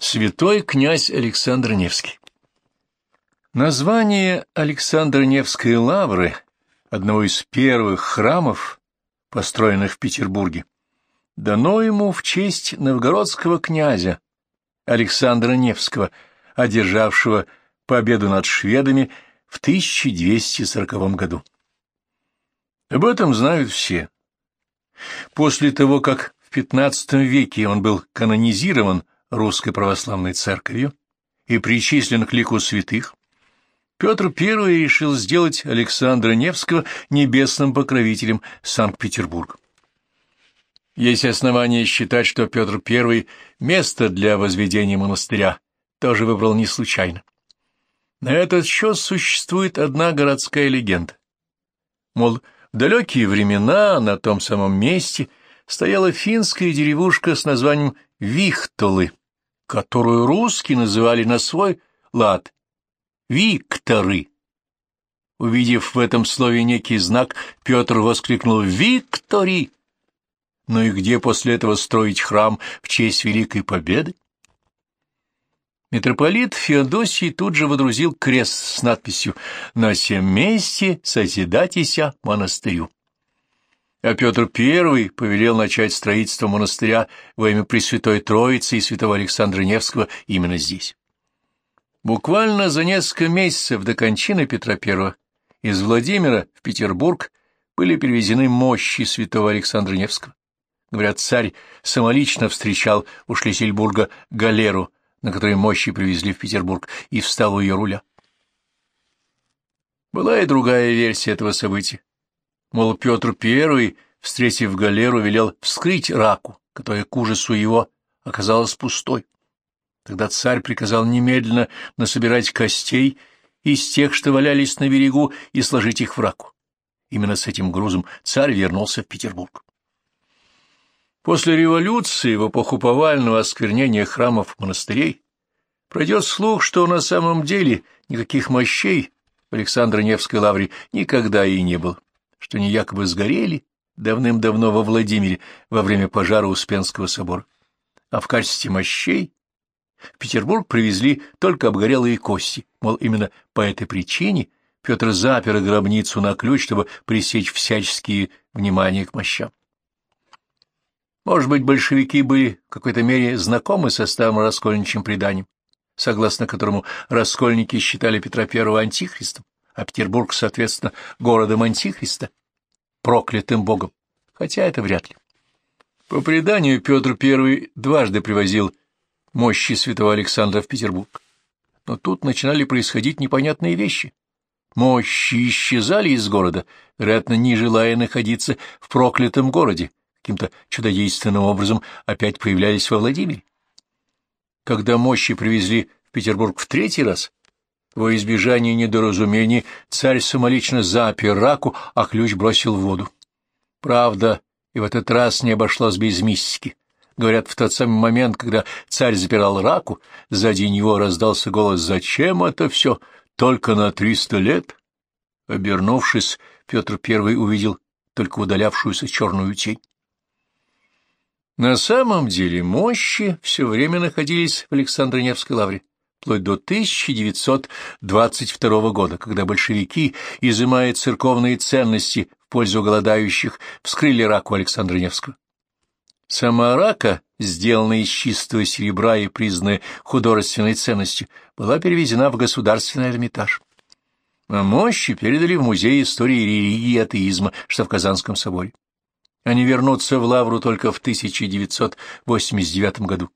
Святой князь Александр Невский Название Александра Невской лавры, одного из первых храмов, построенных в Петербурге, дано ему в честь новгородского князя Александра Невского, одержавшего победу над шведами в 1240 году. Об этом знают все. После того, как в XV веке он был канонизирован Русской Православной Церковью и причислен к лику святых, Петр I решил сделать Александра Невского небесным покровителем Санкт-Петербурга. Есть основания считать, что Петр I место для возведения монастыря тоже выбрал не случайно. На этот счет существует одна городская легенда. Мол, в далекие времена на том самом месте стояла финская деревушка с названием Вихтолы, которую русские называли на свой лад «Викторы». Увидев в этом слове некий знак, Петр воскликнул «Виктори!» Ну и где после этого строить храм в честь Великой Победы? Митрополит Феодосий тут же водрузил крест с надписью «На всем месте созидатися монастырю» а Петр I повелел начать строительство монастыря во имя Пресвятой Троицы и святого Александра Невского именно здесь. Буквально за несколько месяцев до кончины Петра I из Владимира в Петербург были перевезены мощи святого Александра Невского. Говорят, царь самолично встречал у Шлиссельбурга галеру, на которой мощи привезли в Петербург, и встал у ее руля. Была и другая версия этого события. Мол, Петр I, встретив галеру, велел вскрыть раку, которая к ужасу его оказалась пустой. Тогда царь приказал немедленно насобирать костей из тех, что валялись на берегу, и сложить их в раку. Именно с этим грузом царь вернулся в Петербург. После революции, в эпоху повального осквернения храмов монастырей, пройдет слух, что на самом деле никаких мощей в Александро-Невской лавре никогда и не было что они якобы сгорели давным-давно во Владимире во время пожара Успенского собора. А в качестве мощей в Петербург привезли только обгорелые кости, мол, именно по этой причине Петр запер гробницу на ключ, чтобы пресечь всяческие внимания к мощам. Может быть, большевики были в какой-то мере знакомы со старым раскольничьим преданием, согласно которому раскольники считали Петра I антихристом а Петербург, соответственно, городом Антихриста, проклятым богом, хотя это вряд ли. По преданию, Петр I дважды привозил мощи святого Александра в Петербург. Но тут начинали происходить непонятные вещи. Мощи исчезали из города, вероятно, не желая находиться в проклятом городе, каким-то чудодейственным образом опять появлялись во Владимире. Когда мощи привезли в Петербург в третий раз, во избежание недоразумений царь самолично запер раку, а ключ бросил в воду. Правда, и в этот раз не обошлось без мистики. Говорят, в тот самый момент, когда царь запирал раку, сзади него раздался голос «Зачем это все? Только на триста лет?» Обернувшись, Петр I увидел только удалявшуюся черную тень. На самом деле мощи все время находились в Александро-Невской лавре вплоть до 1922 года, когда большевики, изымая церковные ценности в пользу голодающих, вскрыли раку Александра Невского. Сама рака, сделанная из чистого серебра и признанная художественной ценностью, была перевезена в Государственный Эрмитаж. А мощи передали в Музей истории религии и атеизма, что в Казанском соборе. Они вернутся в Лавру только в 1989 году.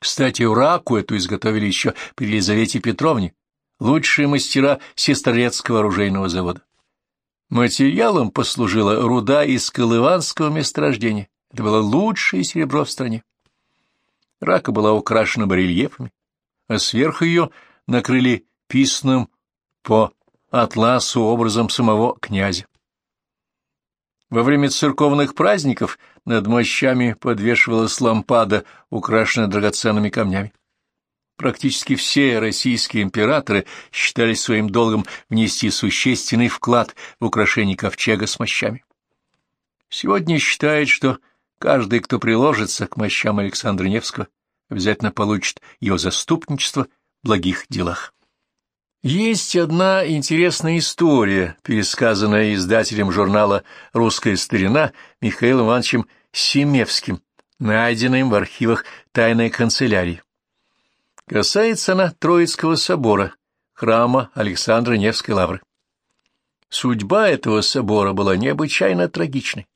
Кстати, раку эту изготовили еще при Елизавете Петровне, лучшие мастера Сестрорецкого оружейного завода. Материалом послужила руда из колыванского месторождения. Это было лучшее серебро в стране. Рака была украшена барельефами, а сверху ее накрыли писанным по атласу образом самого князя. Во время церковных праздников над мощами подвешивалась лампада, украшенная драгоценными камнями. Практически все российские императоры считали своим долгом внести существенный вклад в украшение ковчега с мощами. Сегодня считают, что каждый, кто приложится к мощам Александра Невского, обязательно получит его заступничество в благих делах. Есть одна интересная история, пересказанная издателем журнала «Русская старина» Михаилом Ивановичем Семевским, найденная в архивах тайной канцелярии. Касается она Троицкого собора, храма Александра Невской лавры. Судьба этого собора была необычайно трагичной.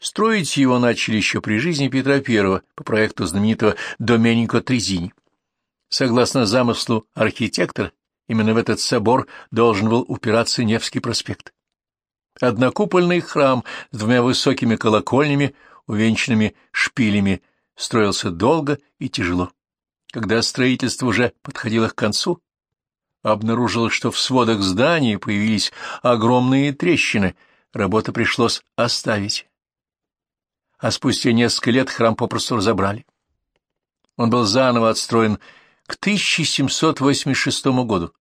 Строить его начали еще при жизни Петра I по проекту знаменитого Доменико Трезини. Согласно замыслу архитектора, Именно в этот собор должен был упираться Невский проспект. Однокупольный храм с двумя высокими колокольнями, увенчанными шпилями, строился долго и тяжело. Когда строительство уже подходило к концу, обнаружилось, что в сводах здания появились огромные трещины, работу пришлось оставить. А спустя несколько лет храм попросту разобрали. Он был заново отстроен к 1786 году.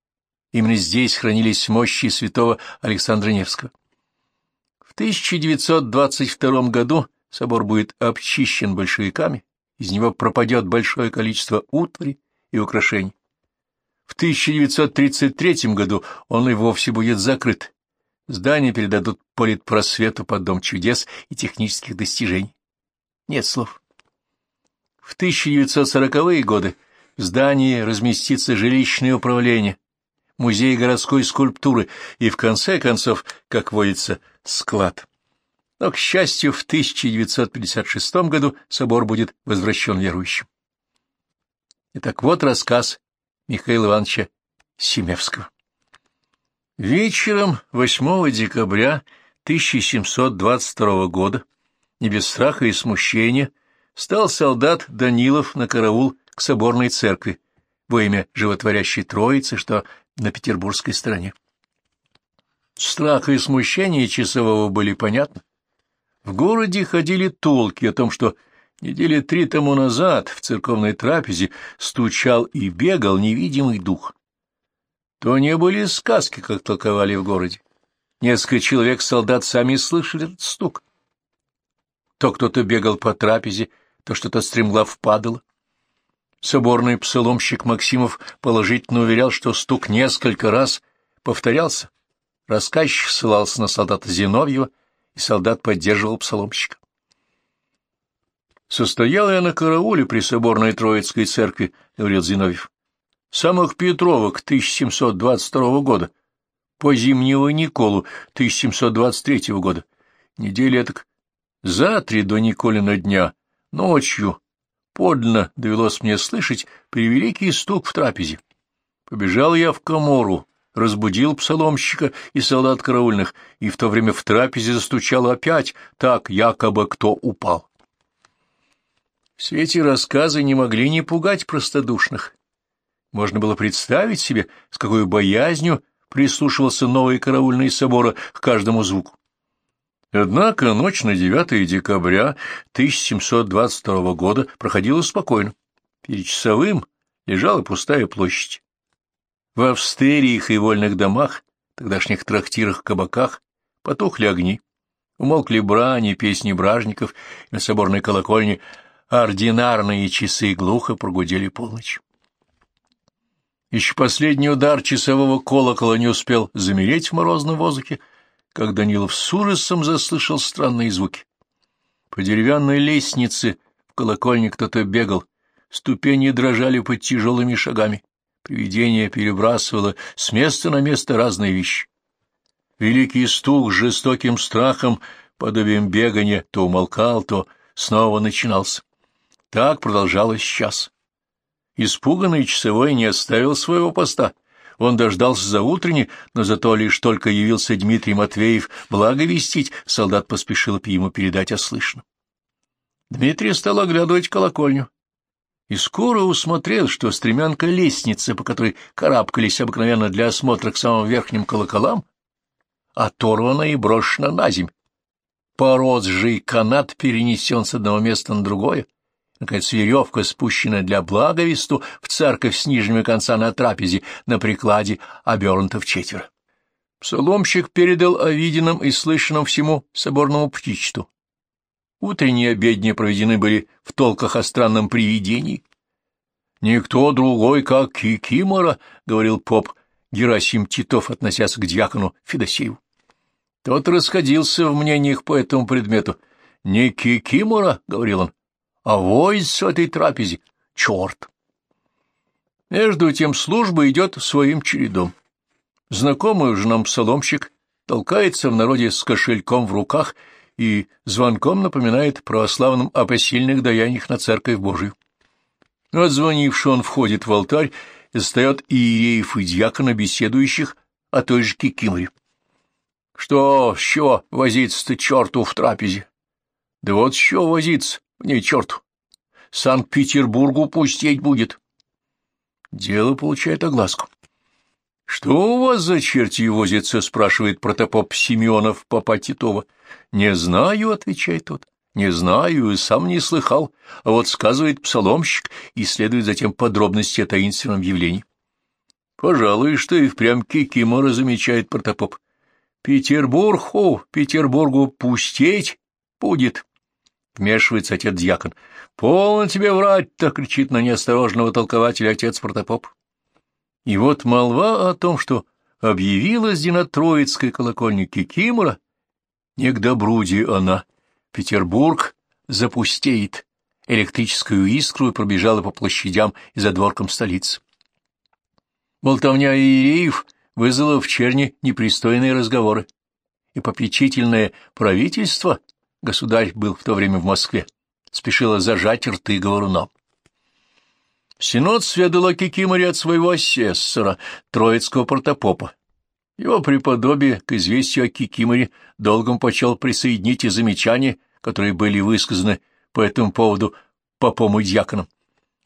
Именно здесь хранились мощи святого Александра Невского. В 1922 году собор будет обчищен большевиками, из него пропадет большое количество утвари и украшений. В 1933 году он и вовсе будет закрыт. Здание передадут политпросвету под Дом чудес и технических достижений. Нет слов. В 1940-е годы в здании разместится жилищное управление, музей городской скульптуры и, в конце концов, как водится, склад. Но, к счастью, в 1956 году собор будет возвращен верующим. Итак, вот рассказ Михаила Ивановича Семевского. Вечером 8 декабря 1722 года, не без страха и смущения, стал солдат Данилов на караул к соборной церкви во имя животворящей Троицы, что на петербургской стороне. Страх и смущение часового были понятны. В городе ходили толки о том, что недели три тому назад в церковной трапезе стучал и бегал невидимый дух. То не были сказки, как толковали в городе. Несколько человек-солдат сами слышали этот стук. То кто-то бегал по трапезе, то что-то стремглав падало. Соборный псаломщик Максимов положительно уверял, что стук несколько раз повторялся. Рассказчик ссылался на солдата Зиновьева, и солдат поддерживал псаломщика. «Состоял я на карауле при соборной Троицкой церкви», — говорил Зиновьев, — «самых Петровок 1722 года, по зимнего Николу 1723 года, недели так за три до Николина дня, ночью, подлинно довелось мне слышать превеликий стук в трапезе. Побежал я в комору, разбудил псаломщика и солдат караульных, и в то время в трапезе застучало опять, так якобы кто упал. Все эти рассказы не могли не пугать простодушных. Можно было представить себе, с какой боязнью прислушивался новый караульный собора к каждому звуку. Однако ночь на 9 декабря 1722 года проходила спокойно. Перед часовым лежала пустая площадь. В австериях и вольных домах, тогдашних трактирах, кабаках, потухли огни. Умолкли брани, песни бражников, на соборной колокольне ординарные часы глухо прогудели полночь. Еще последний удар часового колокола не успел замереть в морозном воздухе, как Данилов с ужасом заслышал странные звуки. По деревянной лестнице в колокольне кто-то бегал, ступени дрожали под тяжелыми шагами. Привидение перебрасывало с места на место разные вещи. Великий стук с жестоким страхом, подобием бегания, то умолкал, то снова начинался. Так продолжалось час. Испуганный часовой не оставил своего поста. Он дождался за утренней, но зато лишь только явился Дмитрий Матвеев благовестить, солдат поспешил ему передать ослышно. Дмитрий стал оглядывать колокольню и скоро усмотрел, что стремянка лестницы, по которой карабкались обыкновенно для осмотра к самым верхним колоколам, оторвана и брошена на земь. Порозжий канат перенесен с одного места на другое, Наконец, веревка, спущенная для благовесту в церковь с нижними конца на трапезе, на прикладе обернута в четверо. Псаломщик передал о виденном и слышанном всему соборному птичеству. Утренние обедни проведены были в толках о странном привидении, «Никто другой, как Кикимора», — говорил поп Герасим Титов, относясь к дьякону Федосееву. Тот расходился в мнениях по этому предмету. «Не Кикимора», — говорил он, — «а войс с этой трапезе. Черт!» Между тем служба идет своим чередом. Знакомый уже нам псаломщик толкается в народе с кошельком в руках и звонком напоминает православным о посильных даяниях на церковь Божию. Отзвонивший он входит в алтарь и застает иереев и дьякона, беседующих о той же кикиморе. Что, с чего возиться-то черту в трапезе? Да вот с чего возиться, в ней черту. Санкт-Петербургу пустеть будет. Дело получает огласку. — Что у вас за черти возится? — спрашивает протопоп Семенов папа Титова. — Не знаю, — отвечает тот. — Не знаю и сам не слыхал, а вот сказывает псаломщик и следует затем подробности о таинственном явлении. — Пожалуй, что и впрямь Кикимора, — замечает протопоп. — Петербург, о, Петербургу пустеть будет, — вмешивается отец-дьякон. — Полно тебе врать-то! — кричит на неосторожного толкователя отец протопоп. И вот молва о том, что объявилась Динотроицкая колокольня Кикимора, не к добруде она. Петербург запустеет. Электрическую искру пробежала по площадям и задворкам столицы. Болтовня иереев вызвала в черне непристойные разговоры, и попечительное правительство, государь был в то время в Москве, спешило зажать рты говорунам. Синод сведал о Кикиморе от своего асессора, троицкого протопопа. Его преподобие к известию о Кикиморе долгом почел присоединить и замечания, которые были высказаны по этому поводу попом и дьяконом.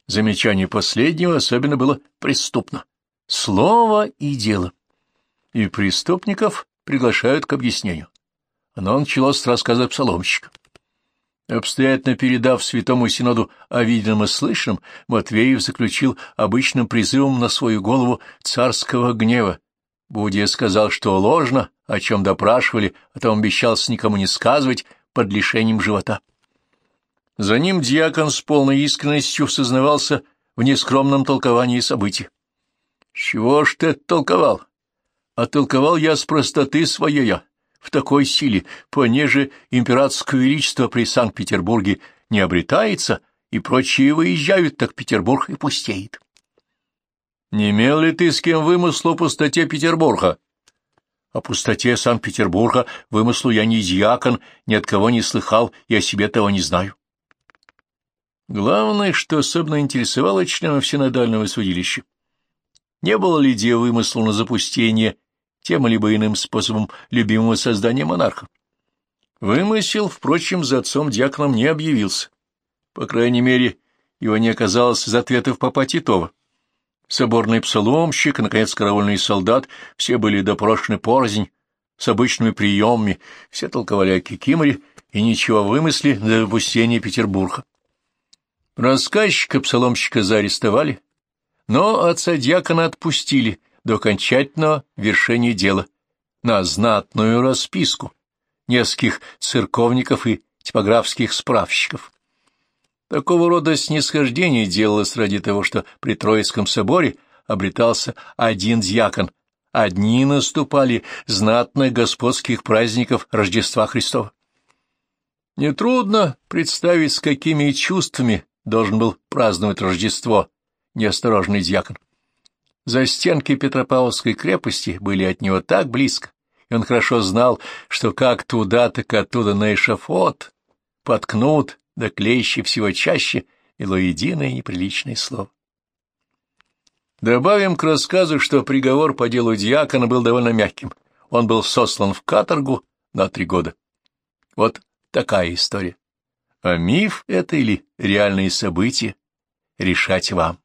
Замечание последнего особенно было преступно. Слово и дело. И преступников приглашают к объяснению. Оно началось с рассказа псаломщика. Обстоятельно передав святому синоду о виденном и слышанном, Матвеев заключил обычным призывом на свою голову царского гнева. Будия сказал, что ложно, о чем допрашивали, а то он обещался никому не сказывать под лишением живота. За ним дьякон с полной искренностью сознавался в нескромном толковании событий. — Чего ж ты толковал? — А толковал я с простоты своей, в такой силе, понеже императорское величество при Санкт-Петербурге не обретается, и прочие выезжают, так Петербург и пустеет. Не имел ли ты с кем вымыслу о пустоте Петербурга? О пустоте Санкт-Петербурга вымыслу я не дьякон, ни от кого не слыхал и о себе того не знаю. Главное, что особенно интересовало членов синодального судилища. Не было ли где вымыслу на запустение тем либо иным способом любимого создания монарха. Вымысел, впрочем, за отцом дьяконом не объявился. По крайней мере, его не оказалось из ответов папа Титова. Соборный псаломщик, наконец, караульный солдат, все были допрошены порознь, с обычными приемами, все толковали о Кикиморе и ничего вымысли до выпустения Петербурга. Рассказчика-псаломщика заарестовали, но отца дьякона отпустили, до окончательного вершения дела на знатную расписку нескольких церковников и типографских справщиков. Такого рода снисхождение делалось ради того, что при Троицком соборе обретался один дьякон, одни наступали знатных господских праздников Рождества Христова. Нетрудно представить, с какими чувствами должен был праздновать Рождество неосторожный дьякон. За стенки Петропавловской крепости были от него так близко, и он хорошо знал, что как туда, так оттуда на эшафот поткнут, да клещи всего чаще, вело единое неприличное слово. Добавим к рассказу, что приговор по делу дьякона был довольно мягким. Он был сослан в каторгу на три года. Вот такая история. А миф это или реальные события решать вам.